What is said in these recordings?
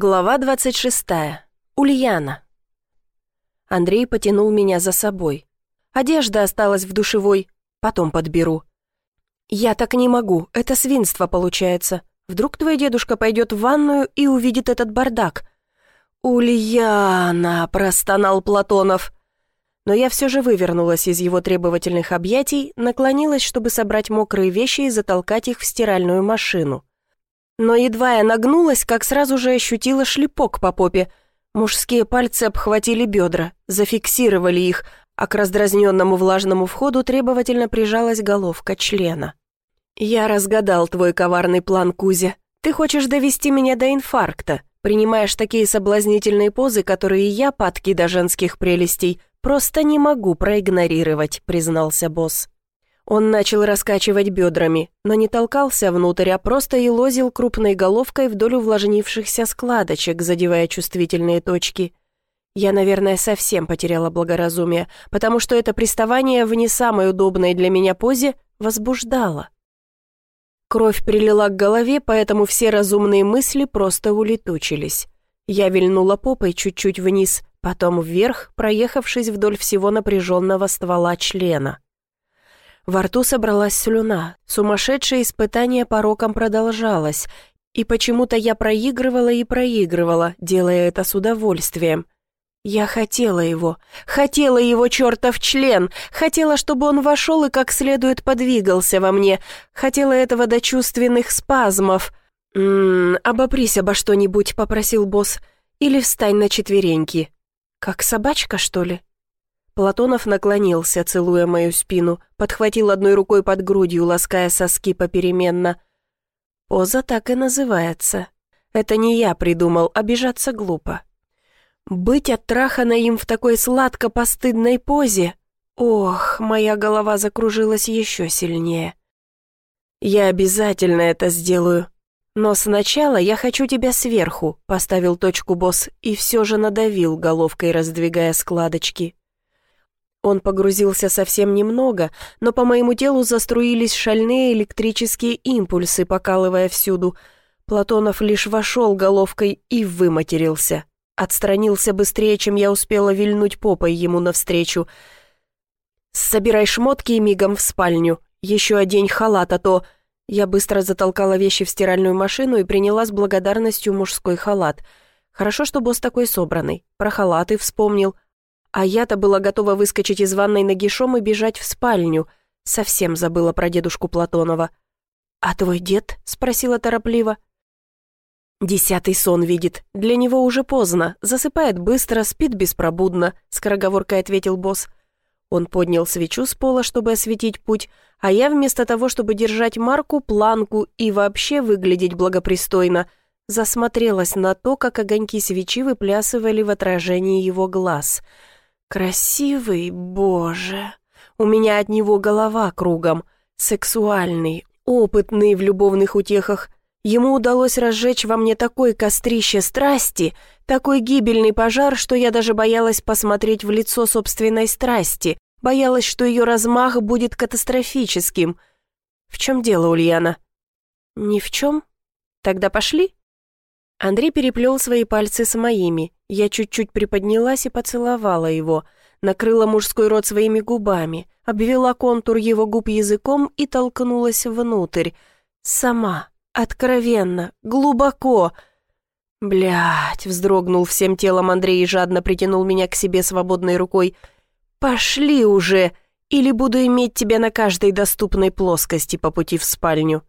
Глава 26. Ульяна. Андрей потянул меня за собой. Одежда осталась в душевой, потом подберу. Я так не могу, это свинство получается. Вдруг твой дедушка пойдет в ванную и увидит этот бардак. «Ульяна!» – простонал Платонов. Но я все же вывернулась из его требовательных объятий, наклонилась, чтобы собрать мокрые вещи и затолкать их в стиральную машину. Но едва я нагнулась, как сразу же ощутила шлепок по попе. Мужские пальцы обхватили бедра, зафиксировали их, а к раздразненному влажному входу требовательно прижалась головка члена. «Я разгадал твой коварный план, Кузя. Ты хочешь довести меня до инфаркта, принимаешь такие соблазнительные позы, которые я, падки до женских прелестей, просто не могу проигнорировать», признался босс. Он начал раскачивать бедрами, но не толкался внутрь, а просто елозил крупной головкой вдоль увлажнившихся складочек, задевая чувствительные точки. Я, наверное, совсем потеряла благоразумие, потому что это приставание в не самой удобной для меня позе возбуждало. Кровь прилила к голове, поэтому все разумные мысли просто улетучились. Я вильнула попой чуть-чуть вниз, потом вверх, проехавшись вдоль всего напряженного ствола члена. Во рту собралась слюна, сумасшедшее испытание пороком продолжалось, и почему-то я проигрывала и проигрывала, делая это с удовольствием. Я хотела его, хотела его чертов член, хотела, чтобы он вошел и как следует подвигался во мне, хотела этого до чувственных спазмов. «Ммм, обопрись обо что-нибудь», — попросил босс, — «или встань на четвереньки». «Как собачка, что ли?» Платонов наклонился, целуя мою спину, подхватил одной рукой под грудью, лаская соски попеременно. Поза так и называется. Это не я придумал, обижаться глупо. Быть оттраханной им в такой сладко-постыдной позе? Ох, моя голова закружилась еще сильнее. Я обязательно это сделаю. Но сначала я хочу тебя сверху, поставил точку босс и все же надавил головкой, раздвигая складочки. Он погрузился совсем немного, но по моему телу заструились шальные электрические импульсы, покалывая всюду. Платонов лишь вошел головкой и выматерился. Отстранился быстрее, чем я успела вильнуть попой ему навстречу. «Собирай шмотки и мигом в спальню. Еще одень халат, а то...» Я быстро затолкала вещи в стиральную машину и приняла с благодарностью мужской халат. Хорошо, что босс такой собранный. Про халаты вспомнил, а я-то была готова выскочить из ванной нагишом и бежать в спальню. Совсем забыла про дедушку Платонова. «А твой дед?» — спросила торопливо. «Десятый сон видит. Для него уже поздно. Засыпает быстро, спит беспробудно», — скороговоркой ответил босс. Он поднял свечу с пола, чтобы осветить путь, а я вместо того, чтобы держать марку, планку и вообще выглядеть благопристойно, засмотрелась на то, как огоньки свечи выплясывали в отражении его глаз — Красивый, боже. У меня от него голова кругом. Сексуальный, опытный в любовных утехах. Ему удалось разжечь во мне такой кострище страсти, такой гибельный пожар, что я даже боялась посмотреть в лицо собственной страсти, боялась, что ее размах будет катастрофическим. В чем дело, Ульяна? Ни в чем? Тогда пошли? Андрей переплел свои пальцы с моими. Я чуть-чуть приподнялась и поцеловала его, накрыла мужской рот своими губами, обвела контур его губ языком и толкнулась внутрь. Сама, откровенно, глубоко. Блять, вздрогнул всем телом Андрей и жадно притянул меня к себе свободной рукой. «Пошли уже, или буду иметь тебя на каждой доступной плоскости по пути в спальню».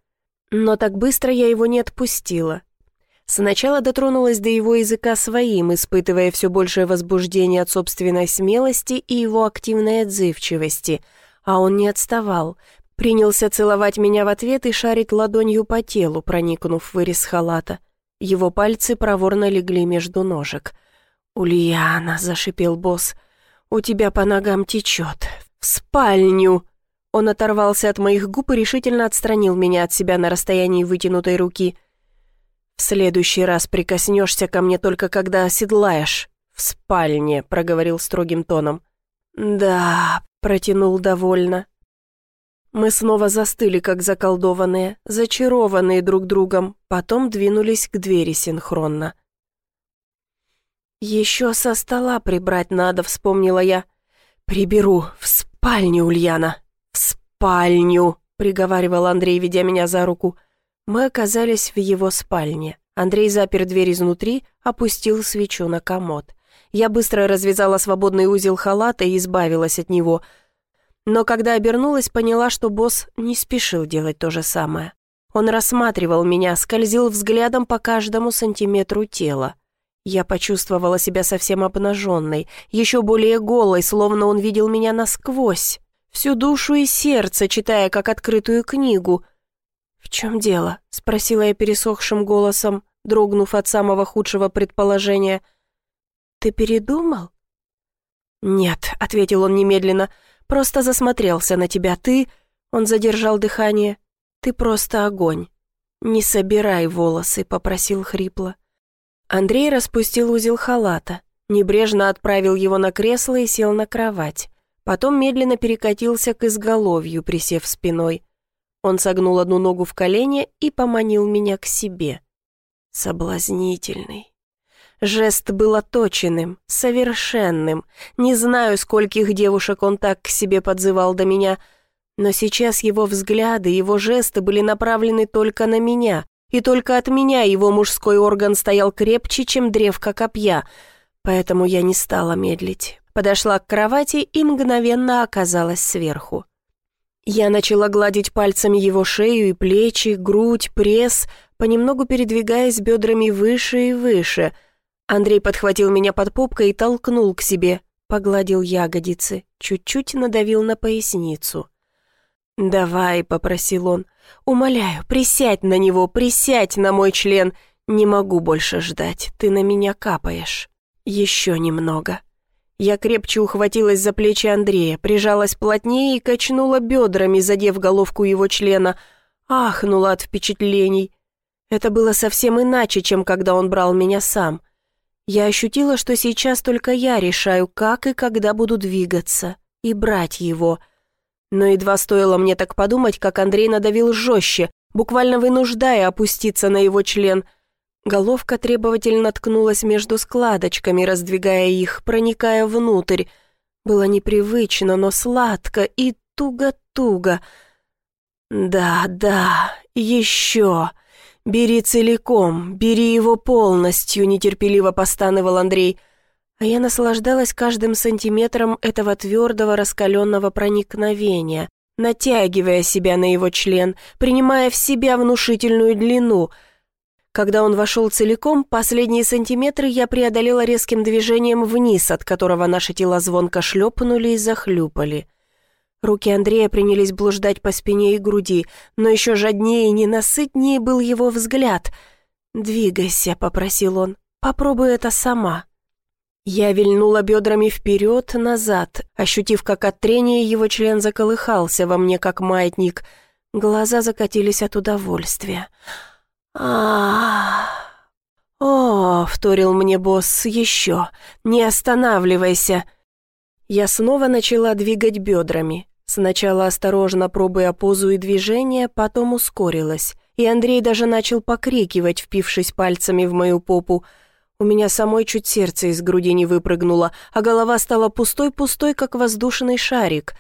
Но так быстро я его не отпустила. Сначала дотронулась до его языка своим, испытывая все большее возбуждение от собственной смелости и его активной отзывчивости, а он не отставал. Принялся целовать меня в ответ и шарить ладонью по телу, проникнув в вырез халата. Его пальцы проворно легли между ножек. «Ульяна», — зашипел босс, — «у тебя по ногам течет. В спальню!» Он оторвался от моих губ и решительно отстранил меня от себя на расстоянии вытянутой руки — «В следующий раз прикоснешься ко мне только когда оседлаешь. В спальне», — проговорил строгим тоном. «Да», — протянул довольно. Мы снова застыли, как заколдованные, зачарованные друг другом, потом двинулись к двери синхронно. «Еще со стола прибрать надо», — вспомнила я. «Приберу. В спальню, Ульяна. В спальню», — приговаривал Андрей, ведя меня за руку. Мы оказались в его спальне. Андрей запер дверь изнутри, опустил свечу на комод. Я быстро развязала свободный узел халата и избавилась от него. Но когда обернулась, поняла, что босс не спешил делать то же самое. Он рассматривал меня, скользил взглядом по каждому сантиметру тела. Я почувствовала себя совсем обнаженной, еще более голой, словно он видел меня насквозь, всю душу и сердце, читая как открытую книгу. «В чем дело?» — спросила я пересохшим голосом, дрогнув от самого худшего предположения. «Ты передумал?» «Нет», — ответил он немедленно, — «просто засмотрелся на тебя. Ты...» — он задержал дыхание. «Ты просто огонь. Не собирай волосы», — попросил хрипло. Андрей распустил узел халата, небрежно отправил его на кресло и сел на кровать. Потом медленно перекатился к изголовью, присев спиной. Он согнул одну ногу в колени и поманил меня к себе. Соблазнительный. Жест был оточенным, совершенным. Не знаю, скольких девушек он так к себе подзывал до меня — но сейчас его взгляды, его жесты были направлены только на меня, и только от меня его мужской орган стоял крепче, чем древко копья, поэтому я не стала медлить. Подошла к кровати и мгновенно оказалась сверху. Я начала гладить пальцами его шею и плечи, грудь, пресс, понемногу передвигаясь бедрами выше и выше. Андрей подхватил меня под попкой и толкнул к себе, погладил ягодицы, чуть-чуть надавил на поясницу. «Давай», — попросил он, — «умоляю, присядь на него, присядь на мой член. Не могу больше ждать, ты на меня капаешь. Еще немного». Я крепче ухватилась за плечи Андрея, прижалась плотнее и качнула бедрами, задев головку его члена. Ахнула от впечатлений. Это было совсем иначе, чем когда он брал меня сам. Я ощутила, что сейчас только я решаю, как и когда буду двигаться, и брать его — но едва стоило мне так подумать, как Андрей надавил жестче, буквально вынуждая опуститься на его член. Головка требовательно ткнулась между складочками, раздвигая их, проникая внутрь. Было непривычно, но сладко и туго-туго. «Да, да, еще. Бери целиком, бери его полностью», — нетерпеливо постанывал Андрей. А я наслаждалась каждым сантиметром этого твердого раскаленного проникновения, натягивая себя на его член, принимая в себя внушительную длину. Когда он вошел целиком, последние сантиметры я преодолела резким движением вниз, от которого наши тела звонко шлепнули и захлюпали. Руки Андрея принялись блуждать по спине и груди, но еще жаднее и ненасытнее был его взгляд. «Двигайся», — попросил он, — «попробуй это сама». Я вильнула бедрами вперед, назад, ощутив, как от трения его член заколыхался во мне, как маятник. Глаза закатились от удовольствия. А «О!» — вторил мне босс, «еще! Не останавливайся!» Я снова начала двигать бедрами. Сначала осторожно пробуя позу и движение, потом ускорилась. И Андрей даже начал покрикивать, впившись пальцами в мою попу — у меня самой чуть сердце из груди не выпрыгнуло, а голова стала пустой-пустой, как воздушный шарик.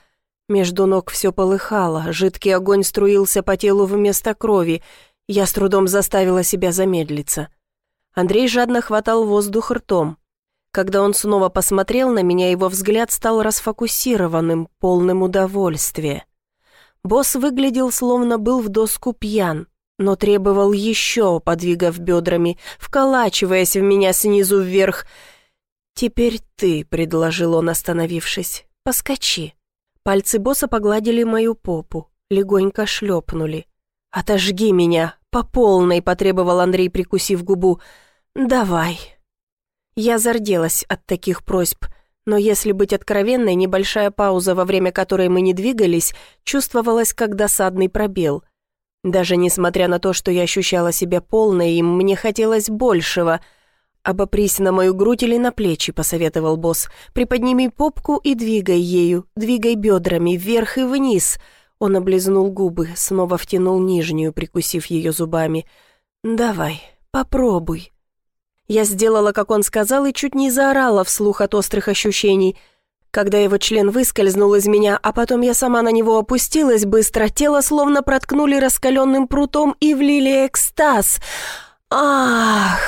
Между ног все полыхало, жидкий огонь струился по телу вместо крови. Я с трудом заставила себя замедлиться. Андрей жадно хватал воздух ртом. Когда он снова посмотрел на меня, его взгляд стал расфокусированным, полным удовольствия. Босс выглядел, словно был в доску пьян, но требовал еще, подвигав бедрами, вколачиваясь в меня снизу вверх. «Теперь ты», — предложил он, остановившись, — «поскочи». Пальцы босса погладили мою попу, легонько шлепнули. «Отожги меня, по полной», — потребовал Андрей, прикусив губу. «Давай». Я зарделась от таких просьб, но если быть откровенной, небольшая пауза, во время которой мы не двигались, чувствовалась как досадный пробел — даже несмотря на то, что я ощущала себя полной, им мне хотелось большего. «Обопрись на мою грудь или на плечи», — посоветовал босс. «Приподними попку и двигай ею, двигай бедрами вверх и вниз». Он облизнул губы, снова втянул нижнюю, прикусив ее зубами. «Давай, попробуй». Я сделала, как он сказал, и чуть не заорала вслух от острых ощущений. Когда его член выскользнул из меня, а потом я сама на него опустилась быстро, тело словно проткнули раскаленным прутом и влили экстаз. Ах!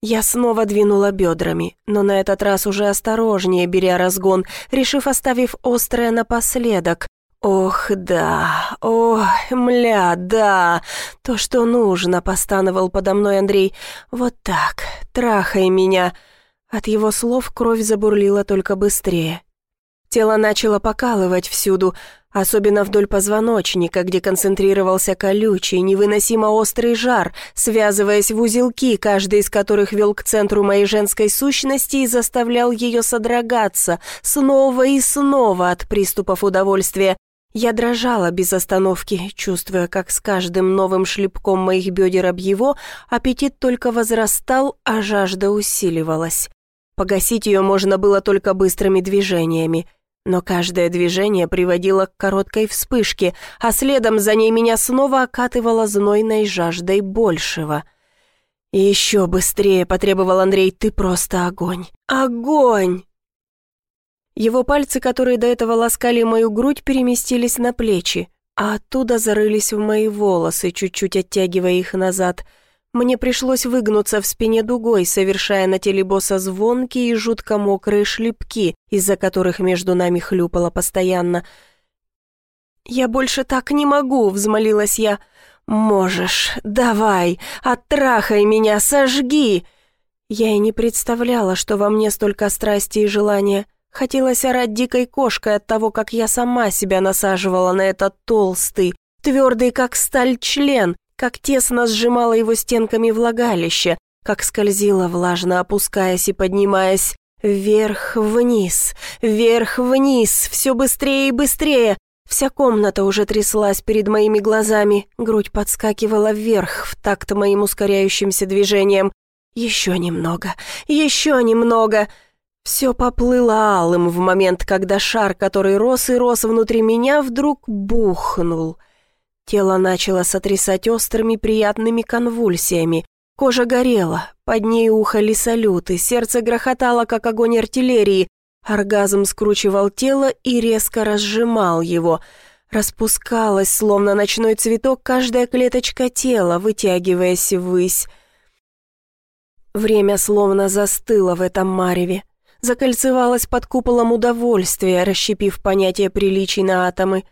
Я снова двинула бедрами, но на этот раз уже осторожнее, беря разгон, решив оставив острое напоследок. «Ох, да, ох, мля, да, то, что нужно», — постановал подо мной Андрей. «Вот так, трахай меня». От его слов кровь забурлила только быстрее. Тело начало покалывать всюду, особенно вдоль позвоночника, где концентрировался колючий, невыносимо острый жар, связываясь в узелки, каждый из которых вел к центру моей женской сущности и заставлял ее содрогаться снова и снова от приступов удовольствия. Я дрожала без остановки, чувствуя, как с каждым новым шлепком моих бедер об его аппетит только возрастал, а жажда усиливалась. Погасить ее можно было только быстрыми движениями, но каждое движение приводило к короткой вспышке, а следом за ней меня снова окатывало знойной жаждой большего. «И еще быстрее», — потребовал Андрей, — «ты просто огонь! Огонь!» Его пальцы, которые до этого ласкали мою грудь, переместились на плечи, а оттуда зарылись в мои волосы, чуть-чуть оттягивая их назад. Мне пришлось выгнуться в спине дугой, совершая на теле босса звонкие и жутко мокрые шлепки, из-за которых между нами хлюпало постоянно. «Я больше так не могу», — взмолилась я. «Можешь, давай, оттрахай меня, сожги!» Я и не представляла, что во мне столько страсти и желания. Хотелось орать дикой кошкой от того, как я сама себя насаживала на этот толстый, твердый как сталь член, как тесно сжимала его стенками влагалища, как скользила влажно, опускаясь и поднимаясь, вверх-вниз, вверх-вниз, все быстрее и быстрее. Вся комната уже тряслась перед моими глазами, грудь подскакивала вверх в такт моим ускоряющимся движением. Еще немного, еще немного. Все поплыло алым в момент, когда шар, который рос и рос внутри меня, вдруг бухнул. Тело начало сотрясать острыми приятными конвульсиями. Кожа горела, под ней ухали салюты, сердце грохотало, как огонь артиллерии. Оргазм скручивал тело и резко разжимал его. Распускалась, словно ночной цветок, каждая клеточка тела, вытягиваясь ввысь. Время словно застыло в этом мареве закольцевалась под куполом удовольствия, расщепив понятие приличий на атомы.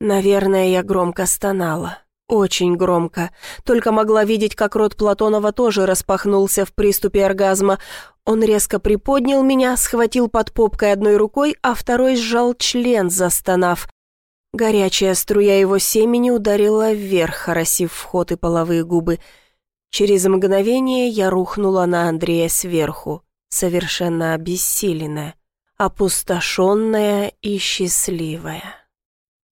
Наверное, я громко стонала. Очень громко. Только могла видеть, как рот Платонова тоже распахнулся в приступе оргазма. Он резко приподнял меня, схватил под попкой одной рукой, а второй сжал член, застонав. Горячая струя его семени ударила вверх, оросив вход и половые губы. Через мгновение я рухнула на Андрея сверху совершенно обессиленная, опустошенная и счастливая.